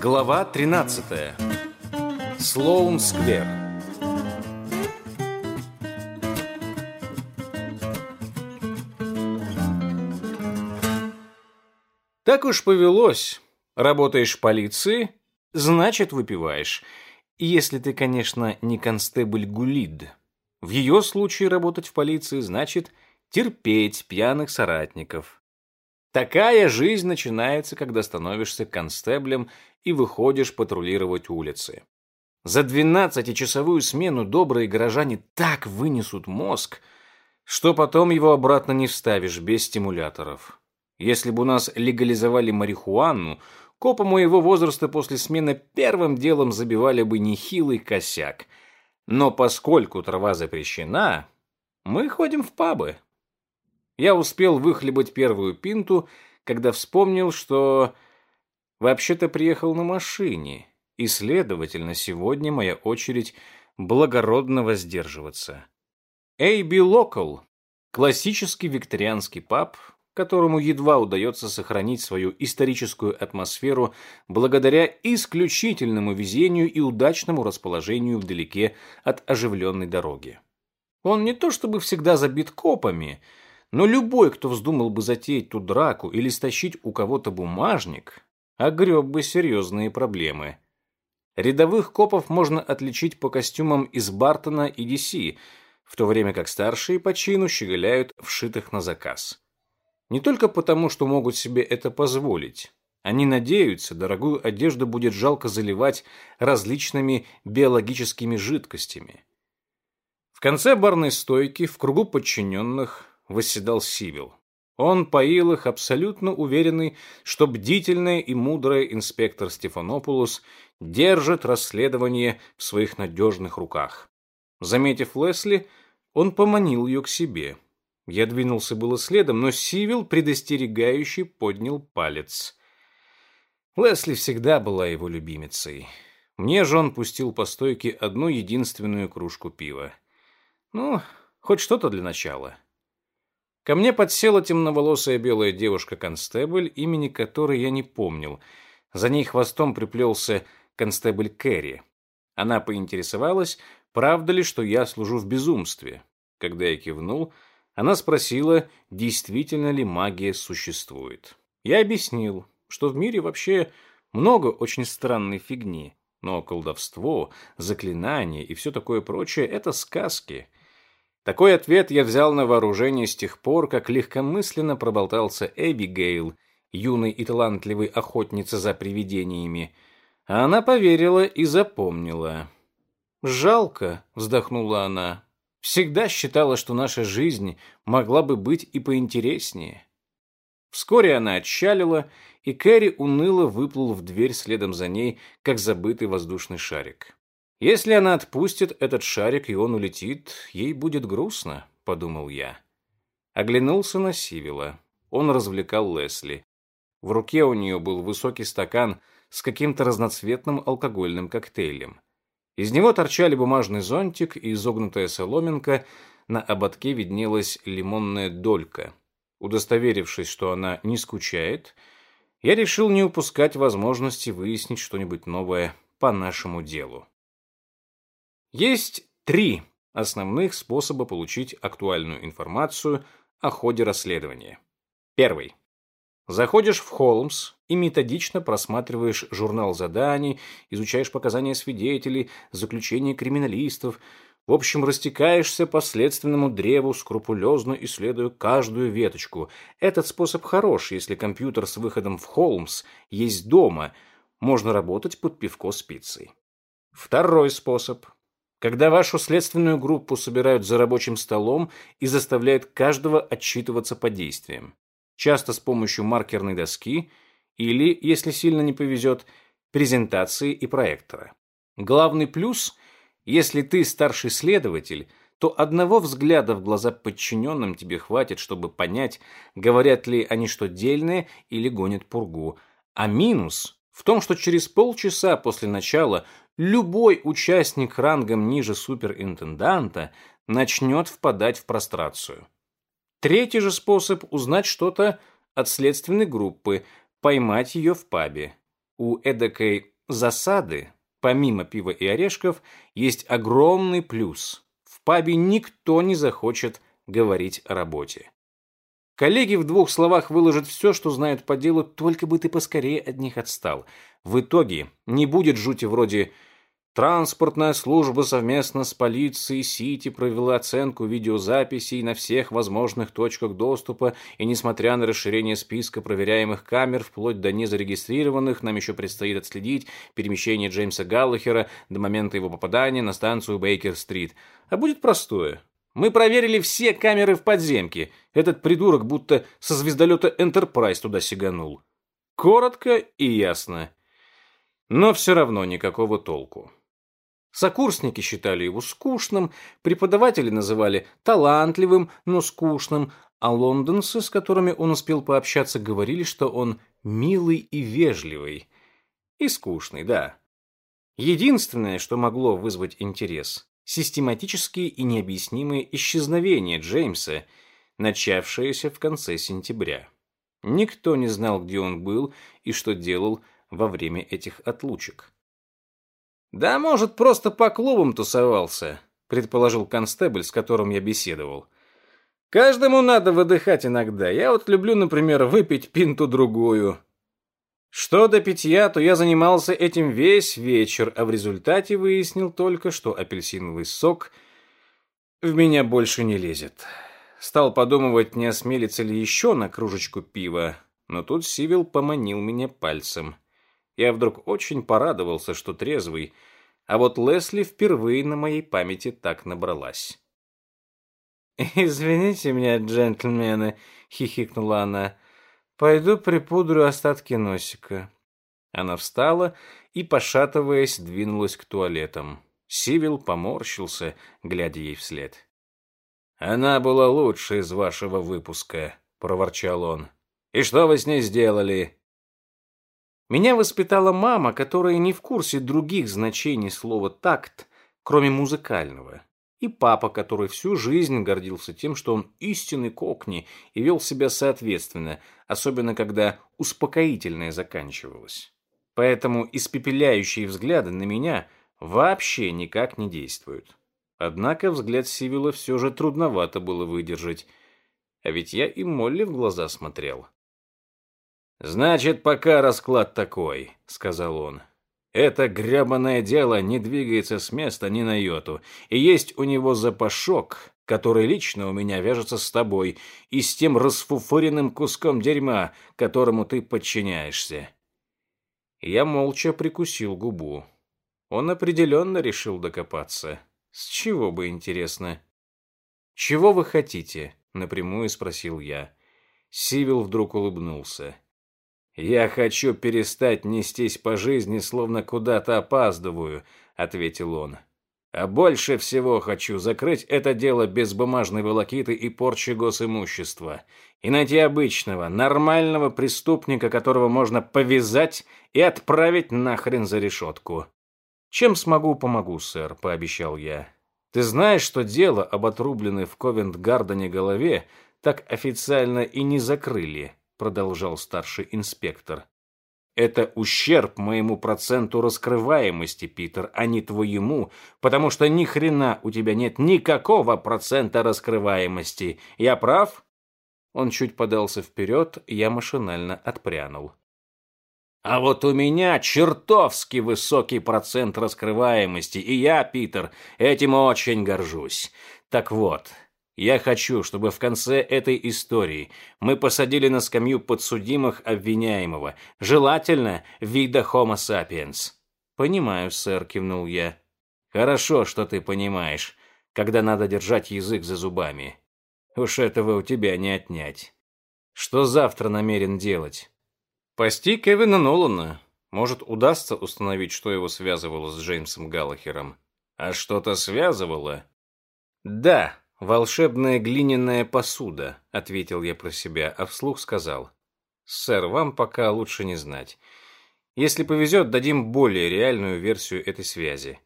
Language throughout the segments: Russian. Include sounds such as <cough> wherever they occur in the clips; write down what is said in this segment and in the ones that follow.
Глава 13. Слоун-сквер. Так уж повелось. Работаешь в полиции, значит, выпиваешь. Если ты, конечно, не констебль Гулид. В ее случае работать в полиции значит терпеть пьяных соратников. Такая жизнь начинается, когда становишься констеблем и выходишь патрулировать улицы. За двенадцатичасовую смену добрые горожане так вынесут мозг, что потом его обратно не вставишь без стимуляторов. Если бы у нас легализовали марихуану, копы моего возраста после смены первым делом забивали бы нехилый косяк. Но поскольку трава запрещена, мы ходим в пабы. Я успел выхлебать первую пинту, когда вспомнил, что вообще-то приехал на машине, и, следовательно, сегодня моя очередь благородно воздерживаться. AB Local – классический викторианский паб, которому едва удается сохранить свою историческую атмосферу благодаря исключительному везению и удачному расположению вдалеке от оживленной дороги. Он не то чтобы всегда забит копами – но любой, кто вздумал бы затеять ту драку или стащить у кого-то бумажник, огреб бы серьезные проблемы. Рядовых копов можно отличить по костюмам из Бартона и DC, в то время как старшие по чину щеголяют вшитых на заказ. Не только потому, что могут себе это позволить. Они надеются, дорогую одежду будет жалко заливать различными биологическими жидкостями. В конце барной стойки, в кругу подчиненных, восседал Сивил. Он поил их, абсолютно уверенный, что бдительная и мудрая инспектор Стефанопулос держит расследование в своих надежных руках. Заметив Лесли, он поманил ее к себе. Я двинулся было следом, но Сивил, предостерегающий, поднял палец. Лесли всегда была его любимицей. Мне же он пустил по стойке одну единственную кружку пива. Ну, хоть что-то для начала. Ко мне подсела темноволосая белая девушка-констебль, имени которой я не помнил. За ней хвостом приплелся констебль Кэрри. Она поинтересовалась, правда ли, что я служу в безумстве. Когда я кивнул, она спросила, действительно ли магия существует. Я объяснил, что в мире вообще много очень странной фигни, но колдовство, заклинания и все такое прочее — это сказки — такой ответ я взял на вооружение с тех пор, как легкомысленно проболтался Эбигейл, юной и талантливой охотнице за привидениями. А она поверила и запомнила. «Жалко», — вздохнула она. «Всегда считала, что наша жизнь могла бы быть и поинтереснее». Вскоре она отчалила, и Кэрри уныло выплыл в дверь следом за ней, как забытый воздушный шарик. Если она отпустит этот шарик, и он улетит, ей будет грустно, подумал я. Оглянулся на Сивила. Он развлекал Лесли. В руке у нее был высокий стакан с каким-то разноцветным алкогольным коктейлем. Из него торчали бумажный зонтик и изогнутая соломинка, на ободке виднелась лимонная долька. Удостоверившись, что она не скучает, я решил не упускать возможности выяснить что-нибудь новое по нашему делу. Есть три основных способа получить актуальную информацию о ходе расследования. Первый. Заходишь в Холмс и методично просматриваешь журнал заданий, изучаешь показания свидетелей, заключения криминалистов, в общем, растекаешься по следственному древу, скрупулезно исследуя каждую веточку. Этот способ хорош, если компьютер с выходом в Холмс есть дома, можно работать под пивко с пиццей. Второй способ когда вашу следственную группу собирают за рабочим столом и заставляют каждого отчитываться по действиям. Часто с помощью маркерной доски или, если сильно не повезет, презентации и проектора. Главный плюс, если ты старший следователь, то одного взгляда в глаза подчиненным тебе хватит, чтобы понять, говорят ли они что дельное или гонят пургу. А минус в том, что через полчаса после начала Любой участник рангом ниже суперинтенданта начнет впадать в прострацию. Третий же способ – узнать что-то от следственной группы, поймать ее в пабе. У эдакой засады, помимо пива и орешков, есть огромный плюс. В пабе никто не захочет говорить о работе. Коллеги в двух словах выложат все, что знают по делу, только бы ты поскорее от них отстал. В итоге не будет жути вроде Транспортная служба совместно с полицией Сити провела оценку видеозаписей на всех возможных точках доступа, и несмотря на расширение списка проверяемых камер вплоть до незарегистрированных, нам еще предстоит отследить перемещение Джеймса Галлахера до момента его попадания на станцию Бейкер-стрит. А будет простое. Мы проверили все камеры в подземке. Этот придурок будто со звездолета Энтерпрайз туда сиганул. Коротко и ясно. Но все равно никакого толку. Сокурсники считали его скучным, преподаватели называли талантливым, но скучным, а лондонцы, с которыми он успел пообщаться, говорили, что он милый и вежливый. И скучный, да. Единственное, что могло вызвать интерес – систематические и необъяснимые исчезновения Джеймса, начавшиеся в конце сентября. Никто не знал, где он был и что делал во время этих отлучек. «Да, может, просто по клубам тусовался», — предположил констебль, с которым я беседовал. «Каждому надо выдыхать иногда. Я вот люблю, например, выпить пинту-другую». Что до питья, то я занимался этим весь вечер, а в результате выяснил только, что апельсиновый сок в меня больше не лезет. Стал подумывать, не осмелится ли еще на кружечку пива, но тут Сивил поманил меня пальцем. Я вдруг очень порадовался, что трезвый, а вот Лесли впервые на моей памяти так набралась. <laughs> «Извините меня, джентльмены», — хихикнула она. «Пойду припудрю остатки носика». Она встала и, пошатываясь, двинулась к туалетам. Сивил поморщился, глядя ей вслед. «Она была лучшей из вашего выпуска», — проворчал он. «И что вы с ней сделали?» Меня воспитала мама, которая не в курсе других значений слова «такт», кроме музыкального. И папа, который всю жизнь гордился тем, что он истинный кокни и вел себя соответственно, особенно когда успокоительное заканчивалось. Поэтому испепеляющие взгляды на меня вообще никак не действуют. Однако взгляд Сивила все же трудновато было выдержать. А ведь я и Молли в глаза смотрел. «Значит, пока расклад такой», — сказал он. «Это гребаное дело не двигается с места ни на йоту, и есть у него запашок, который лично у меня вяжется с тобой и с тем расфуфыренным куском дерьма, которому ты подчиняешься». Я молча прикусил губу. Он определенно решил докопаться. С чего бы, интересно? «Чего вы хотите?» — напрямую спросил я. Сивил вдруг улыбнулся. «Я хочу перестать нестись по жизни, словно куда-то опаздываю», — ответил он. «А больше всего хочу закрыть это дело без бумажной волокиты и порчи госимущества и найти обычного, нормального преступника, которого можно повязать и отправить нахрен за решетку». «Чем смогу, помогу, сэр», — пообещал я. «Ты знаешь, что дело об отрубленной в Ковент-Гардене голове так официально и не закрыли?» Продолжал старший инспектор. Это ущерб моему проценту раскрываемости, Питер, а не твоему, потому что ни хрена у тебя нет никакого процента раскрываемости. Я прав? Он чуть подался вперед, я машинально отпрянул. А вот у меня чертовски высокий процент раскрываемости, и я, Питер, этим очень горжусь. Так вот, я хочу, чтобы в конце этой истории мы посадили на скамью подсудимых обвиняемого, желательно вида Homo sapiens. Понимаю, сэр, кивнул я. Хорошо, что ты понимаешь, когда надо держать язык за зубами. Уж этого у тебя не отнять. Что завтра намерен делать? Пасти Кевина Нолана. Может, удастся установить, что его связывало с Джеймсом Галлахером. А что-то связывало? Да, «Волшебная глиняная посуда», — ответил я про себя, а вслух сказал. «Сэр, вам пока лучше не знать. Если повезет, дадим более реальную версию этой связи».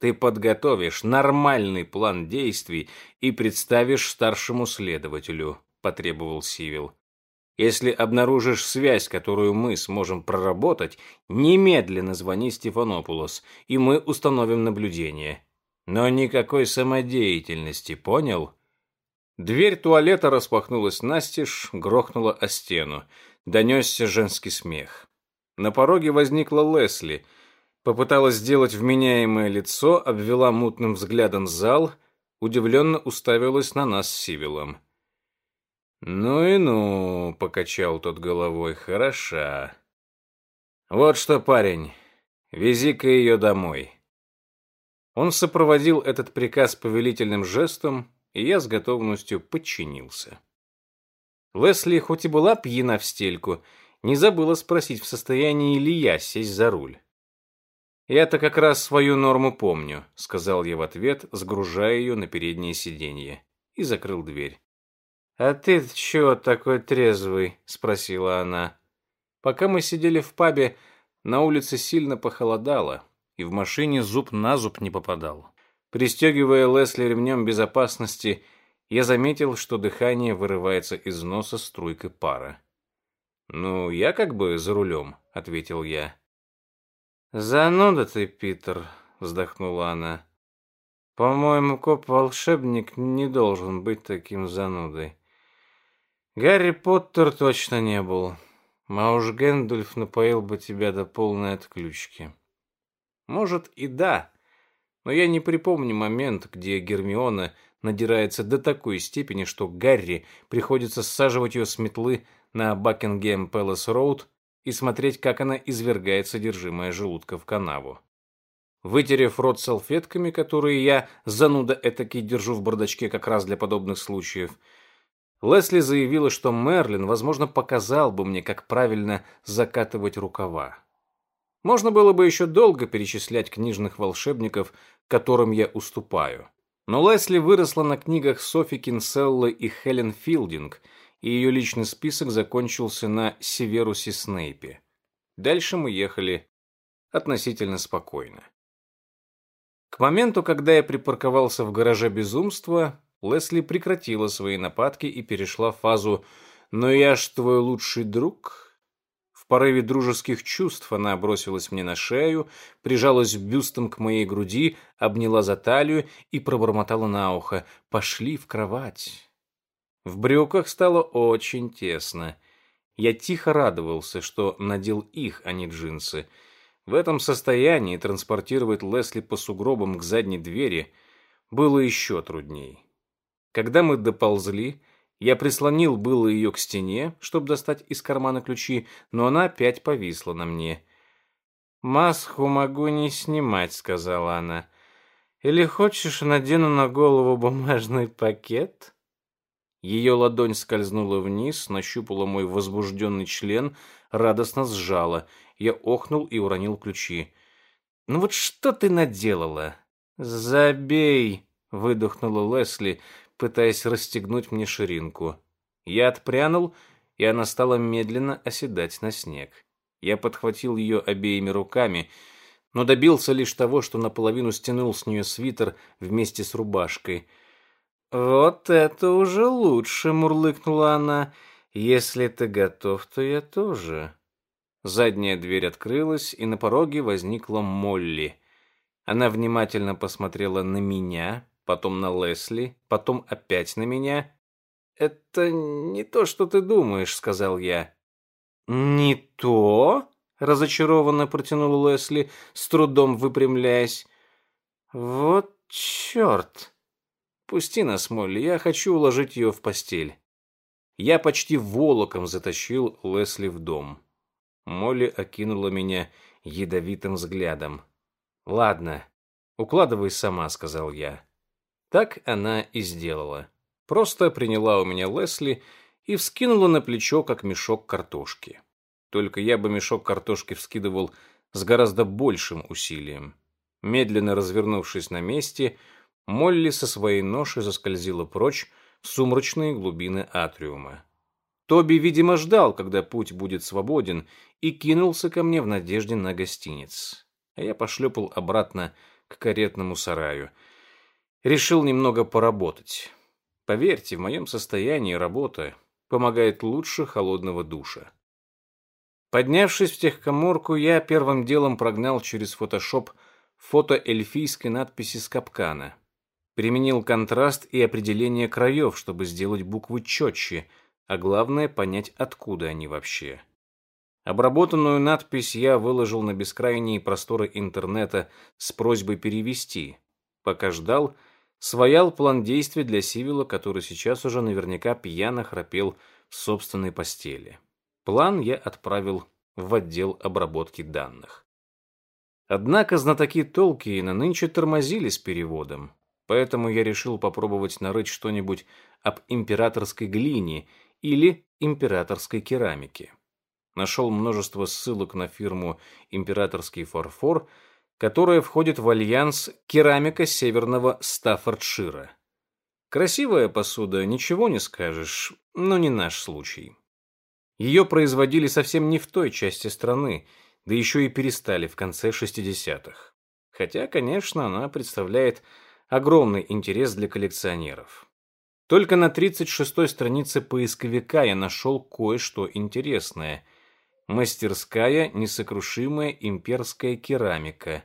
Ты подготовишь нормальный план действий и представишь старшему следователю, потребовал Сивил. Если обнаружишь связь, которую мы сможем проработать, немедленно звони Стефанопулос, и мы установим наблюдение. Но никакой самодеятельности, понял? Дверь туалета распахнулась настежь, грохнула о стену. Донесся женский смех. На пороге возникла Лесли. Попыталась сделать вменяемое лицо, обвела мутным взглядом зал, удивленно уставилась на нас с Сивилом. «Ну и ну», — покачал тот головой, — «хороша». «Вот что, парень, вези-ка ее домой». Он сопроводил этот приказ повелительным жестом, и я с готовностью подчинился. Лесли, хоть и была пьяна в стельку, не забыла спросить, в состоянии ли я сесть за руль. «Я-то как раз свою норму помню», — сказал я в ответ, сгружая ее на переднее сиденье, и закрыл дверь. «А ты чего такой трезвый?» — спросила она. Пока мы сидели в пабе, на улице сильно похолодало, и в машине зуб на зуб не попадал. Пристегивая Лесли ремнем безопасности, я заметил, что дыхание вырывается из носа струйкой пара. «Ну, я как бы за рулем», — ответил я. «Зануда ты, Питер», — вздохнула она. «По-моему, коп-волшебник не должен быть таким занудой. Гарри Поттер точно не был. А уж Гэндальф напоил бы тебя до полной отключки. Может и да, но я не припомню момент, где Гермиона надирается до такой степени, что Гарри приходится саживать ее с метлы на Бакингем Пэлас Роуд и смотреть, как она извергает содержимое желудка в канаву. Вытерев рот салфетками, которые я, зануда этакий, держу в бардачке как раз для подобных случаев, Лесли заявила, что Мерлин, возможно, показал бы мне, как правильно закатывать рукава. Можно было бы еще долго перечислять книжных волшебников, которым я уступаю. Но Лесли выросла на книгах Софи Кинселлы и Хелен Филдинг, и ее личный список закончился на Северусе Снейпе. Дальше мы ехали относительно спокойно. К моменту, когда я припарковался в гараже безумства, Лесли прекратила свои нападки и перешла в фазу «Но я ж твой лучший друг». Порыве дружеских чувств она бросилась мне на шею, прижалась бюстом к моей груди, обняла за талию и пробормотала на ухо «Пошли в кровать». В брюках стало очень тесно. Я тихо радовался, что надел их, а не джинсы. В этом состоянии транспортировать Лесли по сугробам к задней двери было еще трудней. Когда мы доползли, я прислонил было ее к стене, чтобы достать из кармана ключи, но она опять повисла на мне. «Маску могу не снимать», — сказала она. «Или хочешь, надену на голову бумажный пакет?» Ее ладонь скользнула вниз, нащупала мой возбужденный член, радостно сжала. Я охнул и уронил ключи. «Ну вот что ты наделала?» «Забей!» — выдохнула Лесли, пытаясь расстегнуть мне ширинку. Я отпрянул, и она стала медленно оседать на снег. Я подхватил ее обеими руками, но добился лишь того, что наполовину стянул с нее свитер вместе с рубашкой. «Вот это уже лучше», — мурлыкнула она. «Если ты готов, то я тоже». Задняя дверь открылась, и на пороге возникла Молли. Она внимательно посмотрела на меня, потом на Лесли, потом опять на меня. «Это не то, что ты думаешь», — сказал я. «Не то?» — разочарованно протянул Лесли, с трудом выпрямляясь. «Вот черт!» «Пусти нас, Молли, я хочу уложить ее в постель». Я почти волоком затащил Лесли в дом. Молли окинула меня ядовитым взглядом. «Ладно, укладывай сама», — сказал я. Так она и сделала. Просто приняла у меня Лесли и вскинула на плечо, как мешок картошки. Только я бы мешок картошки вскидывал с гораздо большим усилием. Медленно развернувшись на месте, Молли со своей ношей заскользила прочь в сумрачные глубины атриума. Тоби, видимо, ждал, когда путь будет свободен, и кинулся ко мне в надежде на гостиниц. А я пошлепал обратно к каретному сараю. Решил немного поработать. Поверьте, в моем состоянии работа помогает лучше холодного душа. Поднявшись в техкоморку, я первым делом прогнал через фотошоп фото эльфийской надписи с капкана. Применил контраст и определение краев, чтобы сделать буквы четче, а главное понять, откуда они вообще. Обработанную надпись я выложил на бескрайние просторы интернета с просьбой перевести. Пока ждал, своял план действий для Сивила, который сейчас уже наверняка пьяно храпел в собственной постели. План я отправил в отдел обработки данных. Однако знатоки Толкиена нынче тормозили с переводом, поэтому я решил попробовать нарыть что-нибудь об императорской глине или императорской керамике. Нашел множество ссылок на фирму «Императорский фарфор», которая входит в альянс «Керамика Северного Стаффордшира». Красивая посуда, ничего не скажешь, но не наш случай. Ее производили совсем не в той части страны, да еще и перестали в конце 60-х. Хотя, конечно, она представляет огромный интерес для коллекционеров. Только на 36-й странице поисковика я нашел кое-что интересное. Мастерская «Несокрушимая имперская керамика».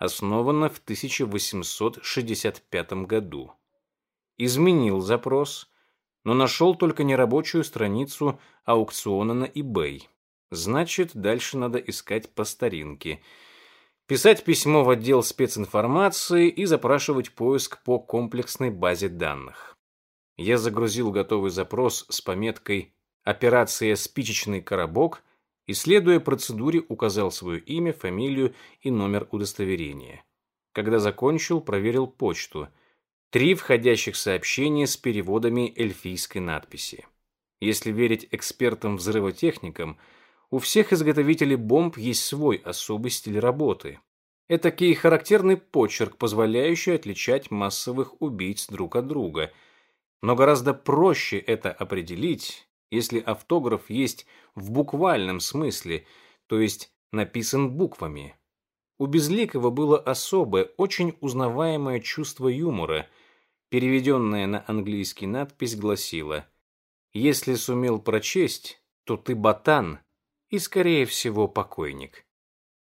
Основана в 1865 году. Изменил запрос, но нашел только нерабочую страницу аукциона на eBay. Значит, дальше надо искать по старинке. Писать письмо в отдел специнформации и запрашивать поиск по комплексной базе данных. Я загрузил готовый запрос с пометкой «Операция «Спичечный коробок» и, следуя процедуре, указал свое имя, фамилию и номер удостоверения. Когда закончил, проверил почту – Три входящих сообщения с переводами эльфийской надписи. Если верить экспертам-взрывотехникам, у всех изготовителей бомб есть свой особый стиль работы. Этакий характерный почерк, позволяющий отличать массовых убийц друг от друга. Но гораздо проще это определить, если автограф есть в буквальном смысле, то есть написан буквами. У Безликого было особое, очень узнаваемое чувство юмора – Переведенная на английский надпись гласила «Если сумел прочесть, то ты ботан и, скорее всего, покойник».